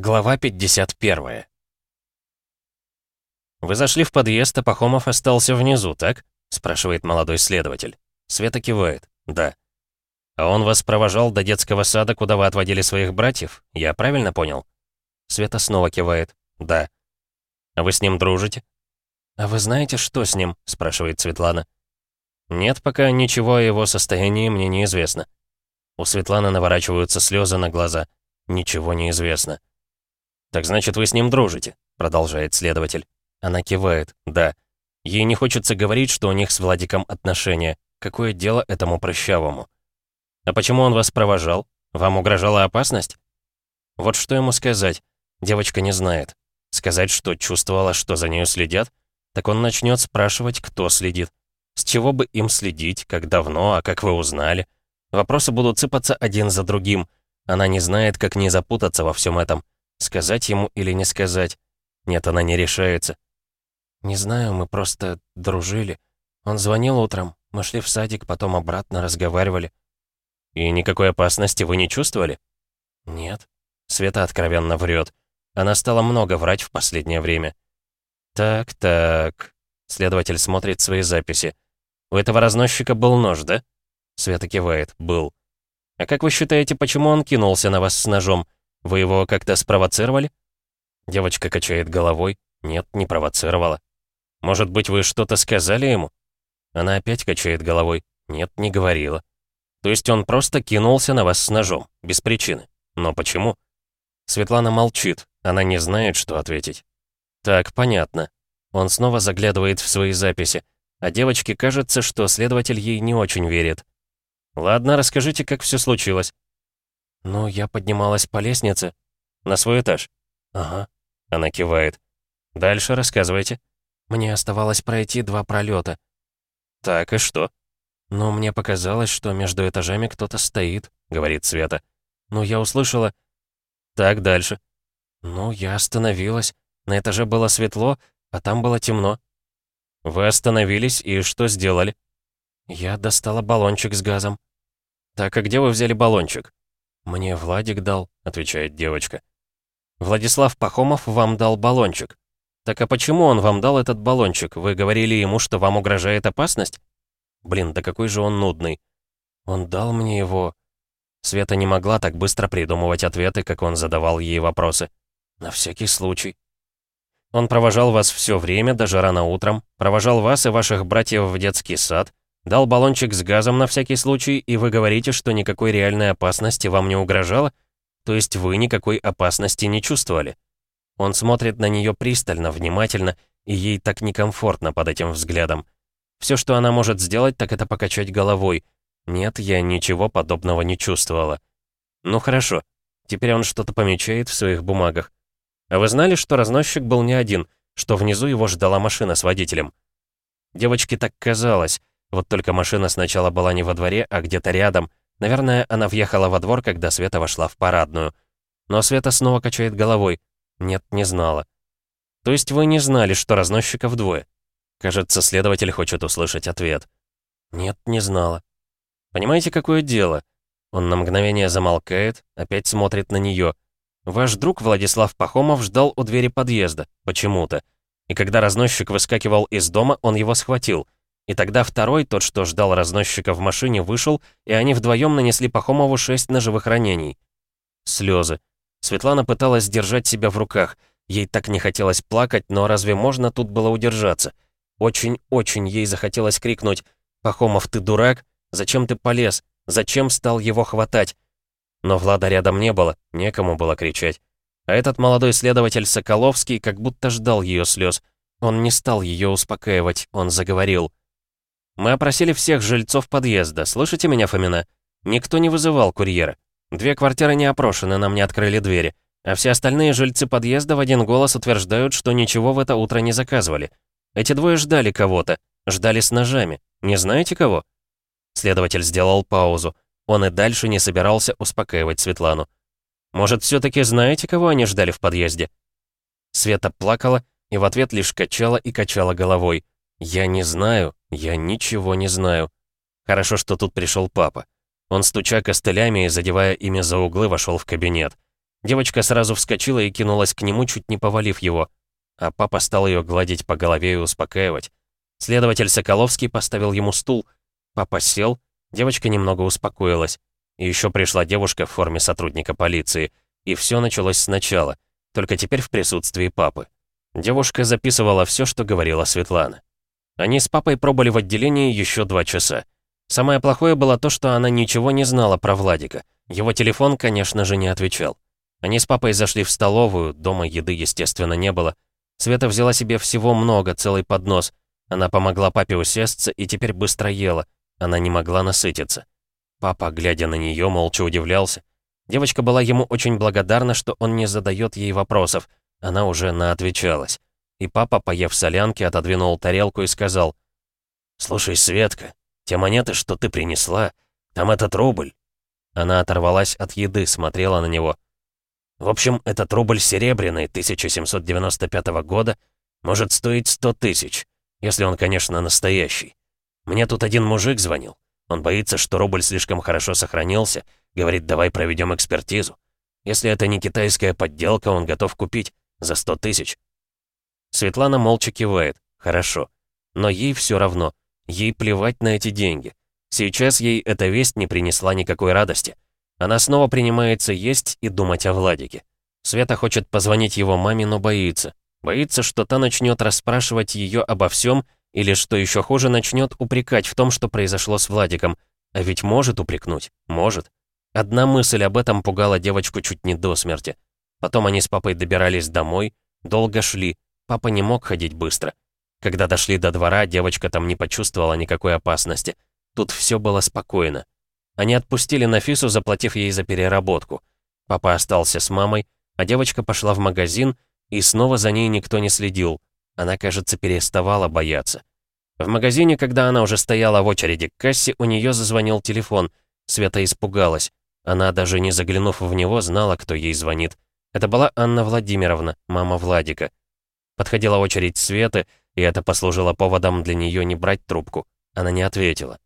Глава 51. «Вы зашли в подъезд, а Пахомов остался внизу, так?» — спрашивает молодой следователь. Света кивает. «Да». «А он вас провожал до детского сада, куда вы отводили своих братьев? Я правильно понял?» Света снова кивает. «Да». «А вы с ним дружите?» «А вы знаете, что с ним?» — спрашивает Светлана. «Нет, пока ничего о его состоянии мне неизвестно». У Светланы наворачиваются слезы на глаза. «Ничего не известно». «Так значит, вы с ним дружите?» — продолжает следователь. Она кивает. «Да». Ей не хочется говорить, что у них с Владиком отношения. Какое дело этому прыщавому? «А почему он вас провожал? Вам угрожала опасность?» Вот что ему сказать? Девочка не знает. Сказать, что чувствовала, что за нею следят? Так он начнет спрашивать, кто следит. С чего бы им следить, как давно, а как вы узнали? Вопросы будут сыпаться один за другим. Она не знает, как не запутаться во всем этом. Сказать ему или не сказать? Нет, она не решается. «Не знаю, мы просто дружили. Он звонил утром, мы шли в садик, потом обратно разговаривали». «И никакой опасности вы не чувствовали?» «Нет». Света откровенно врет. Она стала много врать в последнее время. «Так, так...» Следователь смотрит свои записи. «У этого разносчика был нож, да?» Света кивает. «Был». «А как вы считаете, почему он кинулся на вас с ножом? Вы его как-то спровоцировали?» Девочка качает головой. «Нет, не провоцировала». «Может быть, вы что-то сказали ему?» Она опять качает головой. «Нет, не говорила». «То есть он просто кинулся на вас с ножом, без причины. Но почему?» Светлана молчит. Она не знает, что ответить. «Так, понятно». Он снова заглядывает в свои записи. А девочке кажется, что следователь ей не очень верит. «Ладно, расскажите, как все случилось». «Ну, я поднималась по лестнице». «На свой этаж?» «Ага». Она кивает. «Дальше рассказывайте». «Мне оставалось пройти два пролета. «Так, и что?» «Ну, мне показалось, что между этажами кто-то стоит», — говорит Света. «Ну, я услышала...» «Так, дальше». «Ну, я остановилась. На этаже было светло, а там было темно». «Вы остановились и что сделали?» «Я достала баллончик с газом». «Так, а где вы взяли баллончик?» «Мне Владик дал», — отвечает девочка. «Владислав Пахомов вам дал баллончик. Так а почему он вам дал этот баллончик? Вы говорили ему, что вам угрожает опасность?» «Блин, да какой же он нудный». «Он дал мне его...» Света не могла так быстро придумывать ответы, как он задавал ей вопросы. «На всякий случай». Он провожал вас все время, даже рано утром, провожал вас и ваших братьев в детский сад, Дал баллончик с газом на всякий случай, и вы говорите, что никакой реальной опасности вам не угрожало? То есть вы никакой опасности не чувствовали? Он смотрит на нее пристально, внимательно, и ей так некомфортно под этим взглядом. Все, что она может сделать, так это покачать головой. Нет, я ничего подобного не чувствовала. Ну хорошо, теперь он что-то помечает в своих бумагах. А вы знали, что разносчик был не один, что внизу его ждала машина с водителем? Девочке так казалось, вот только машина сначала была не во дворе, а где-то рядом. Наверное, она въехала во двор, когда Света вошла в парадную. Но Света снова качает головой. Нет, не знала. То есть вы не знали, что разносчиков двое? Кажется, следователь хочет услышать ответ. Нет, не знала. Понимаете, какое дело? Он на мгновение замолкает, опять смотрит на нее. Ваш друг Владислав Пахомов ждал у двери подъезда, почему-то. И когда разносчик выскакивал из дома, он его схватил — и тогда второй, тот, что ждал разносчика в машине, вышел, и они вдвоем нанесли Пахомову шесть ножевых ранений. Слезы. Светлана пыталась держать себя в руках. Ей так не хотелось плакать, но разве можно тут было удержаться? Очень-очень ей захотелось крикнуть «Пахомов, ты дурак? Зачем ты полез? Зачем стал его хватать?» Но Влада рядом не было, некому было кричать. А этот молодой следователь Соколовский как будто ждал ее слез. Он не стал ее успокаивать, он заговорил. Мы опросили всех жильцов подъезда. Слышите меня, Фомина? Никто не вызывал курьера. Две квартиры не опрошены, нам не открыли двери. А все остальные жильцы подъезда в один голос утверждают, что ничего в это утро не заказывали. Эти двое ждали кого-то. Ждали с ножами. Не знаете кого? Следователь сделал паузу. Он и дальше не собирался успокаивать Светлану. «Может, все-таки знаете, кого они ждали в подъезде?» Света плакала и в ответ лишь качала и качала головой. «Я не знаю, я ничего не знаю. Хорошо, что тут пришел папа. Он, стуча костылями и задевая ими за углы, вошел в кабинет. Девочка сразу вскочила и кинулась к нему, чуть не повалив его. А папа стал ее гладить по голове и успокаивать. Следователь Соколовский поставил ему стул. Папа сел, девочка немного успокоилась. И еще пришла девушка в форме сотрудника полиции. И все началось сначала, только теперь в присутствии папы. Девушка записывала все, что говорила Светлана. Они с папой пробыли в отделении еще два часа. Самое плохое было то, что она ничего не знала про Владика. Его телефон, конечно же, не отвечал. Они с папой зашли в столовую, дома еды, естественно, не было. Света взяла себе всего много, целый поднос. Она помогла папе усесться и теперь быстро ела. Она не могла насытиться. Папа, глядя на нее, молча удивлялся. Девочка была ему очень благодарна, что он не задает ей вопросов. Она уже наотвечалась. И папа, поев солянки, отодвинул тарелку и сказал, «Слушай, Светка, те монеты, что ты принесла, там этот рубль». Она оторвалась от еды, смотрела на него. В общем, этот рубль серебряный 1795 года может стоить 100 тысяч, если он, конечно, настоящий. Мне тут один мужик звонил. Он боится, что рубль слишком хорошо сохранился. Говорит, давай проведем экспертизу. Если это не китайская подделка, он готов купить за 100 тысяч. Светлана молча кивает. Хорошо. Но ей все равно. Ей плевать на эти деньги. Сейчас ей эта весть не принесла никакой радости. Она снова принимается есть и думать о Владике. Света хочет позвонить его маме, но боится. Боится, что та начнет расспрашивать ее обо всем, или, что еще хуже, начнет упрекать в том, что произошло с Владиком. А ведь может упрекнуть. Может. Одна мысль об этом пугала девочку чуть не до смерти. Потом они с папой добирались домой, долго шли. Папа не мог ходить быстро. Когда дошли до двора, девочка там не почувствовала никакой опасности. Тут все было спокойно. Они отпустили Нафису, заплатив ей за переработку. Папа остался с мамой, а девочка пошла в магазин, и снова за ней никто не следил. Она, кажется, переставала бояться. В магазине, когда она уже стояла в очереди к кассе, у нее зазвонил телефон. Света испугалась. Она, даже не заглянув в него, знала, кто ей звонит. Это была Анна Владимировна, мама Владика. Подходила очередь Светы, и это послужило поводом для нее не брать трубку. Она не ответила.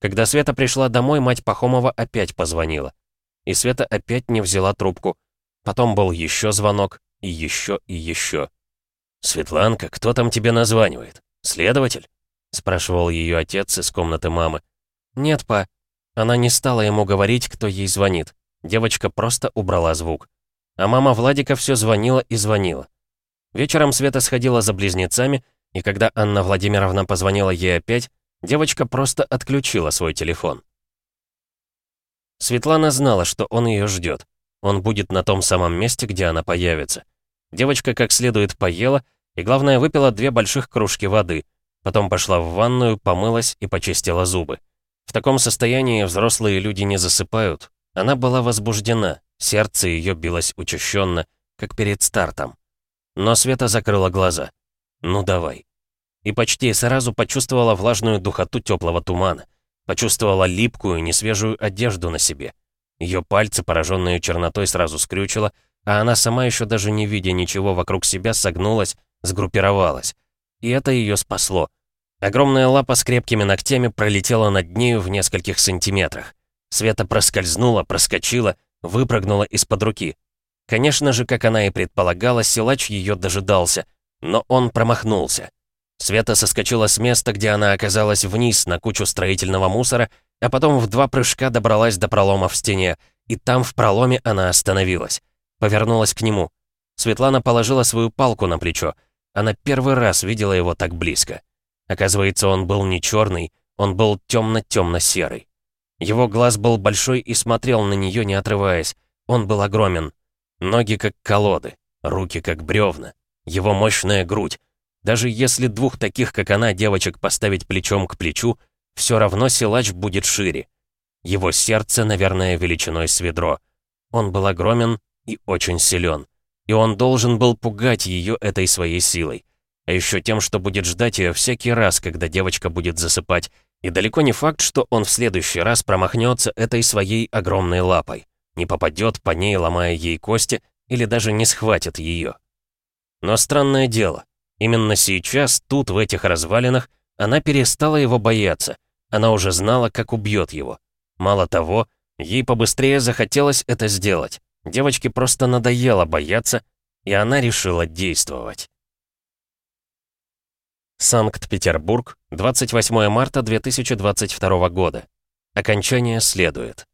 Когда Света пришла домой, мать Пахомова опять позвонила. И Света опять не взяла трубку. Потом был еще звонок, и еще, и еще. «Светланка, кто там тебе названивает? Следователь?» спрашивал ее отец из комнаты мамы. «Нет, па». Она не стала ему говорить, кто ей звонит. Девочка просто убрала звук. А мама Владика все звонила и звонила. Вечером Света сходила за близнецами, и когда Анна Владимировна позвонила ей опять, Девочка просто отключила свой телефон. Светлана знала, что он ее ждет. Он будет на том самом месте, где она появится. Девочка как следует поела и, главное, выпила две больших кружки воды. Потом пошла в ванную, помылась и почистила зубы. В таком состоянии взрослые люди не засыпают. Она была возбуждена, сердце ее билось учащенно, как перед стартом. Но Света закрыла глаза. «Ну давай, и почти сразу почувствовала влажную духоту теплого тумана. Почувствовала липкую, несвежую одежду на себе. Ее пальцы, пораженные чернотой, сразу скрючила, а она сама еще даже не видя ничего вокруг себя, согнулась, сгруппировалась. И это ее спасло. Огромная лапа с крепкими ногтями пролетела над нею в нескольких сантиметрах. Света проскользнула, проскочила, выпрыгнула из-под руки. Конечно же, как она и предполагала, силач ее дожидался, но он промахнулся. Света соскочила с места, где она оказалась вниз на кучу строительного мусора, а потом в два прыжка добралась до пролома в стене, и там в проломе она остановилась. Повернулась к нему. Светлана положила свою палку на плечо. Она первый раз видела его так близко. Оказывается, он был не черный, он был темно-темно-серый. Его глаз был большой и смотрел на нее, не отрываясь. Он был огромен. Ноги как колоды, руки как бревна. Его мощная грудь, даже если двух таких, как она, девочек поставить плечом к плечу, все равно силач будет шире. Его сердце, наверное, величиной с ведро. Он был огромен и очень силен. И он должен был пугать ее этой своей силой. А еще тем, что будет ждать ее всякий раз, когда девочка будет засыпать. И далеко не факт, что он в следующий раз промахнется этой своей огромной лапой. Не попадет по ней, ломая ей кости, или даже не схватит ее. Но странное дело, Именно сейчас, тут, в этих развалинах, она перестала его бояться. Она уже знала, как убьет его. Мало того, ей побыстрее захотелось это сделать. Девочке просто надоело бояться, и она решила действовать. Санкт-Петербург, 28 марта 2022 года. Окончание следует.